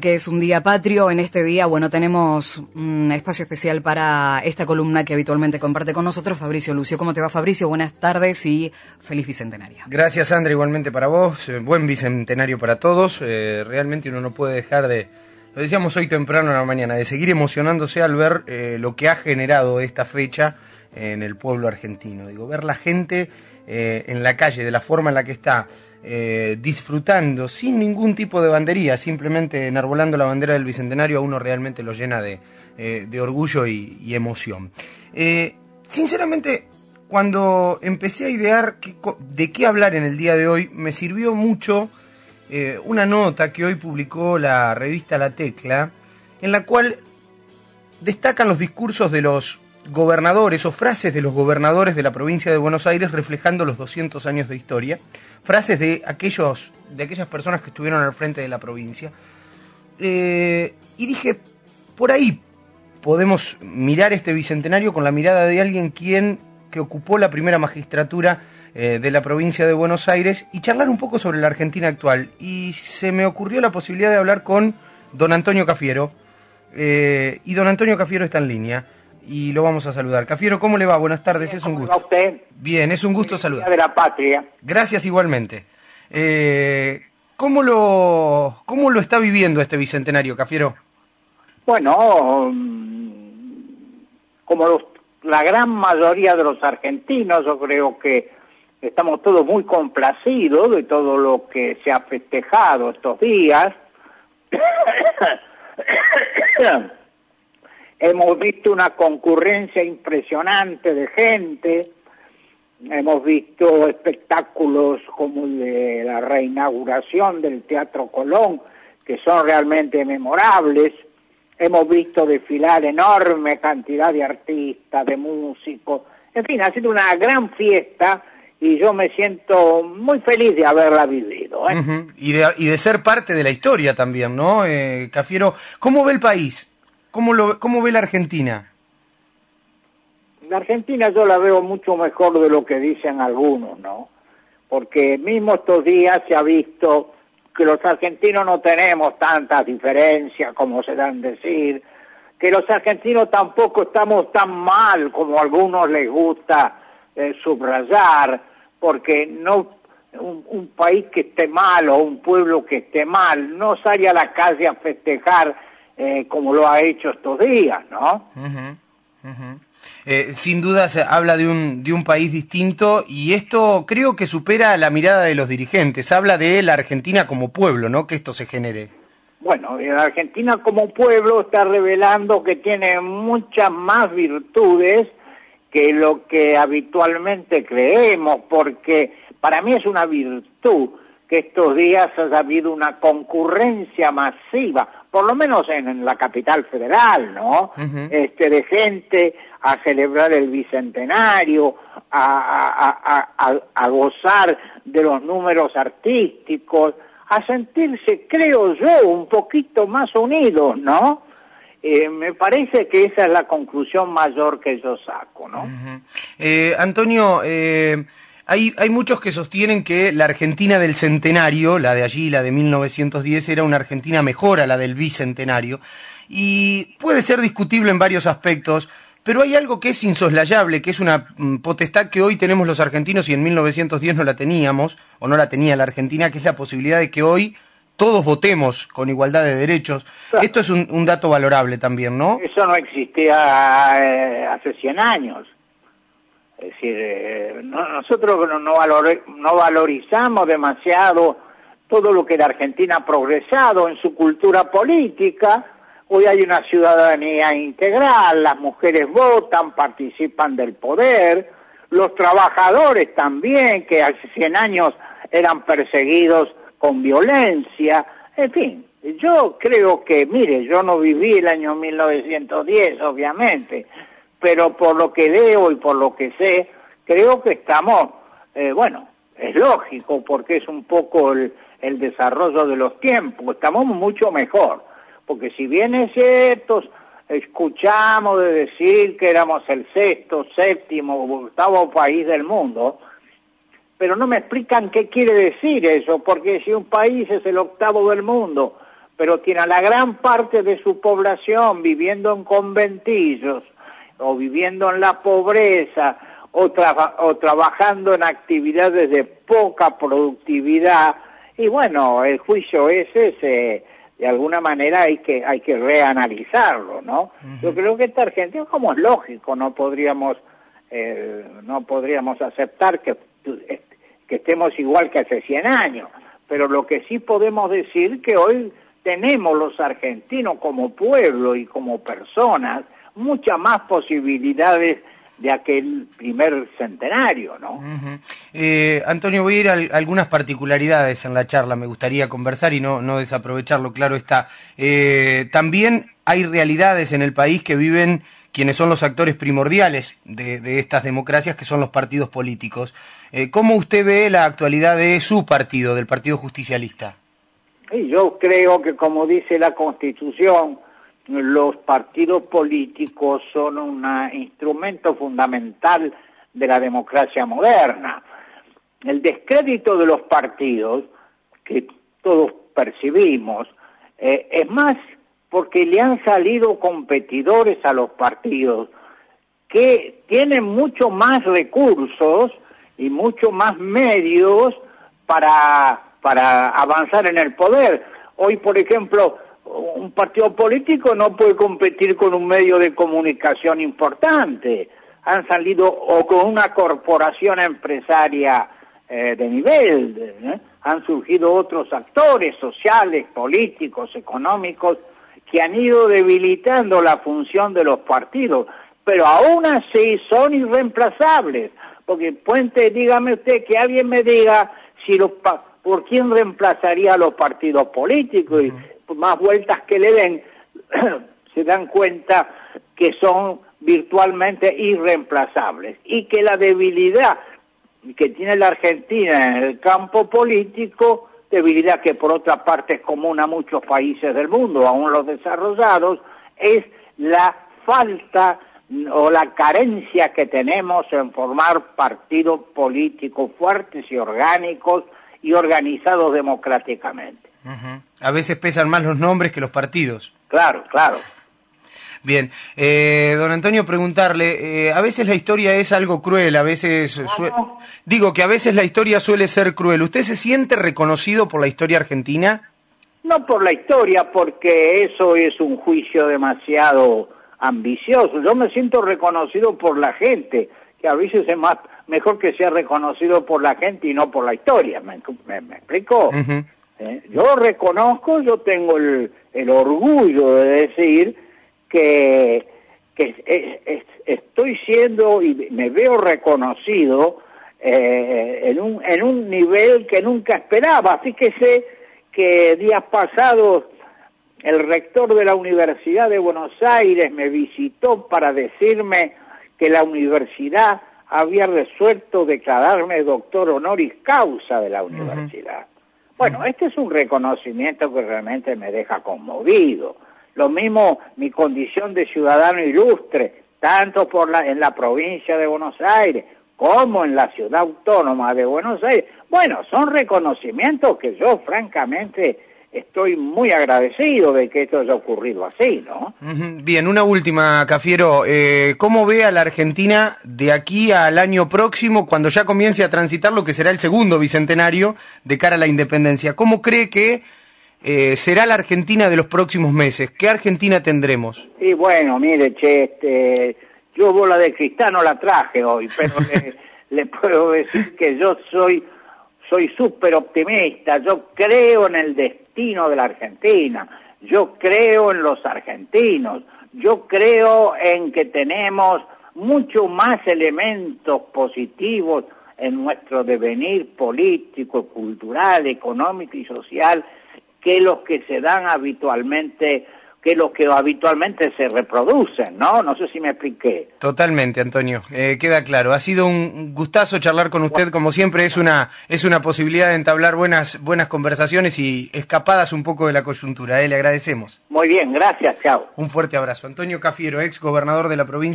que es un día patrio. En este día, bueno, tenemos un espacio especial para esta columna que habitualmente comparte con nosotros Fabricio Lucio. ¿Cómo te va, Fabricio? Buenas tardes y feliz bicentenario. Gracias, Sandra, igualmente para vos. Eh, buen bicentenario para todos. Eh, realmente uno no puede dejar de, lo decíamos hoy temprano en la mañana, de seguir emocionándose al ver eh, lo que ha generado esta fecha en el pueblo argentino. Digo, ver la gente en la calle, de la forma en la que está eh, disfrutando sin ningún tipo de bandería, simplemente enarbolando la bandera del Bicentenario, a uno realmente lo llena de, eh, orgullo y, emoción. Eh, sinceramente, cuando empecé a idear de qué hablar en el día de hoy, me sirvió mucho una nota que hoy publicó la revista La Tecla, en la cual destacan los discursos de los gobernadores o frases de los gobernadores de la provincia de Buenos Aires reflejando los 200 años de historia, frases de, aquellos, de aquellas personas que estuvieron al frente de la provincia. Eh, y dije, por ahí podemos mirar este bicentenario con la mirada de alguien quien que ocupó la primera magistratura eh, de la provincia de Buenos Aires y charlar un poco sobre la Argentina actual. Y se me ocurrió la posibilidad de hablar con don Antonio Cafiero. Eh, y don Antonio Cafiero está en línea y lo vamos a saludar. Cafiero, ¿cómo le va? Buenas tardes, es un gusto. usted? Bien, es un gusto saludar. de la patria. Gracias igualmente. Eh, ¿cómo, lo, ¿Cómo lo está viviendo este bicentenario, Cafiero? Bueno, mm, como la gran mayoría de los argentinos, yo creo que estamos todos muy complacidos de todo lo que se ha festejado estos días. Hemos visto una concurrencia impresionante de gente, hemos visto espectáculos como el de la reinauguración del Teatro Colón, que son realmente memorables, hemos visto desfilar enorme cantidad de artistas, de músicos, en fin, ha sido una gran fiesta y yo me siento muy feliz de haberla vivido. ¿eh? y, de, y de ser parte de la historia también, ¿no? Eh, Cafiero, ¿cómo ve el país? ¿Cómo, lo, ¿Cómo ve la Argentina? La Argentina yo la veo mucho mejor de lo que dicen algunos, ¿no? Porque mismo estos días se ha visto que los argentinos no tenemos tantas diferencias como se dan decir, que los argentinos tampoco estamos tan mal como a algunos les gusta eh, subrayar, porque no un, un, país que esté mal o un pueblo que esté mal no sale a la calle a festejar eh, como lo ha hecho estos días, ¿no? Eh, sin duda se habla de un, de un país distinto y esto creo que supera la mirada de los dirigentes. Habla de la Argentina como pueblo, ¿no? Que esto se genere. Bueno, la Argentina como pueblo está revelando que tiene muchas más virtudes que lo que habitualmente creemos, porque para mí es una virtud que estos días ha habido una concurrencia masiva, por lo menos en, la capital federal, ¿no? Este de gente a celebrar el bicentenario, a, a, gozar de los números artísticos, a sentirse, creo yo, un poquito más unidos, ¿no? Eh, me parece que esa es la conclusión mayor que yo saco, ¿no? eh, Antonio, eh, hay, hay muchos que sostienen que la Argentina del centenario, la de allí, la de 1910, era una Argentina mejor a la del bicentenario. Y puede ser discutible en varios aspectos, pero hay algo que es insoslayable, que es una mm, potestad que hoy tenemos los argentinos y en 1910 no la teníamos, o no la tenía la Argentina, que es la posibilidad de que hoy todos votemos con igualdad de derechos. Esto es un, un dato valorable también, ¿no? Eso no existía eh, hace 100 años. Es decir, eh, nosotros no, no, valorizamos demasiado todo lo que la Argentina ha progresado en su cultura política. Hoy hay una ciudadanía integral, las mujeres votan, participan del poder, los trabajadores también, que hace 100 años eran perseguidos con violencia, en fin, yo creo que, mire, yo no viví el año 1910, obviamente, pero por lo que leo y por lo que sé, creo que estamos, eh, bueno, es lógico porque es un poco el, desarrollo de los tiempos, estamos mucho mejor, porque si bien es cierto, escuchamos de decir que éramos el sexto, séptimo octavo país del mundo, pero no me explican qué quiere decir eso, porque si un país es el octavo del mundo, pero tiene a la gran parte de su población viviendo en conventillos o viviendo en la pobreza o, o trabajando en actividades de poca productividad. Y bueno, el juicio ese se de alguna manera hay que hay que reanalizarlo, ¿no? Yo creo que esta Argentina, como es lógico, no podríamos eh, no podríamos aceptar que que estemos igual que hace 100 años, pero lo que sí podemos decir que hoy tenemos los argentinos como pueblo y como personas muchas más posibilidades de aquel primer centenario, ¿no? eh, Antonio, voy a ir a, algunas particularidades en la charla, me gustaría conversar y no, no desaprovecharlo, claro está. Eh, también hay realidades en el país que viven quienes son los actores primordiales de, de estas democracias, que son los partidos políticos. Eh, ¿Cómo usted ve la actualidad de su partido, del Partido Justicialista? Yo creo que, como dice la Constitución, los partidos políticos son un instrumento fundamental de la democracia moderna. El descrédito de los partidos, que todos percibimos, eh, es más porque le han salido competidores a los partidos que tienen mucho más recursos y mucho más medios para, para avanzar en el poder. Hoy, por ejemplo, un partido político no puede competir con un medio de comunicación importante. Han salido o con una corporación empresaria eh, de nivel. ¿eh? Han surgido otros actores sociales, políticos, económicos, que han ido debilitando la función de los partidos. Pero aún así son irreemplazables. Porque Puente, dígame usted, que alguien me diga si los por quién reemplazaría a los partidos políticos y más vueltas que le den, se dan cuenta que son virtualmente irreemplazables y que la debilidad que tiene la Argentina en el campo político, debilidad que por otra parte es común a muchos países del mundo, aún los desarrollados, es la falta o la carencia que tenemos en formar partidos políticos fuertes y orgánicos y organizados democráticamente. A veces pesan más los nombres que los partidos. Claro, claro. Bien, eh, don Antonio, preguntarle, eh, a veces la historia es algo cruel, a veces... Digo que a veces la historia suele ser cruel. ¿Usted se siente reconocido por la historia argentina? No por la historia, porque eso es un juicio demasiado ambicioso. Yo me siento reconocido por la gente, que a veces es más mejor que sea reconocido por la gente y no por la historia. ¿Me, me, explico? ¿Eh? Yo reconozco, yo tengo el, orgullo de decir que, que estoy siendo y me veo reconocido eh, en, un, en un nivel que nunca esperaba. Que sé que días pasados el rector de la Universidad de Buenos Aires me visitó para decirme que la universidad había resuelto declararme doctor honoris causa de la universidad. Bueno, este es un reconocimiento que realmente me deja conmovido. Lo mismo mi condición de ciudadano ilustre, tanto por la, en la provincia de Buenos Aires como en la ciudad autónoma de Buenos Aires. Bueno, son reconocimientos que yo francamente estoy muy agradecido de que esto haya ocurrido así, ¿no? Bien, una última, Cafiero. Eh, ¿Cómo ve a la Argentina de aquí al año próximo, cuando ya comience a transitar lo que será el segundo bicentenario de cara a la independencia? ¿Cómo cree que eh, será la Argentina de los próximos meses? ¿Qué Argentina tendremos? Sí, bueno, mire, che, este, yo bola de cristal no la traje hoy, pero le puedo decir que yo soy soy súper optimista, yo creo en el destino de la Argentina, yo creo en los argentinos, yo creo en que tenemos mucho más elementos positivos en nuestro devenir político, cultural, económico y social que los que se dan habitualmente que los que habitualmente se reproducen, ¿no? No sé si me expliqué. Totalmente, Antonio, eh, queda claro. Ha sido un gustazo charlar con usted, como siempre es una es una posibilidad de entablar buenas buenas conversaciones y escapadas un poco de la coyuntura. ¿eh? Le agradecemos. Muy bien, gracias, chao. Un fuerte abrazo. Antonio Cafiero, ex gobernador de la provincia.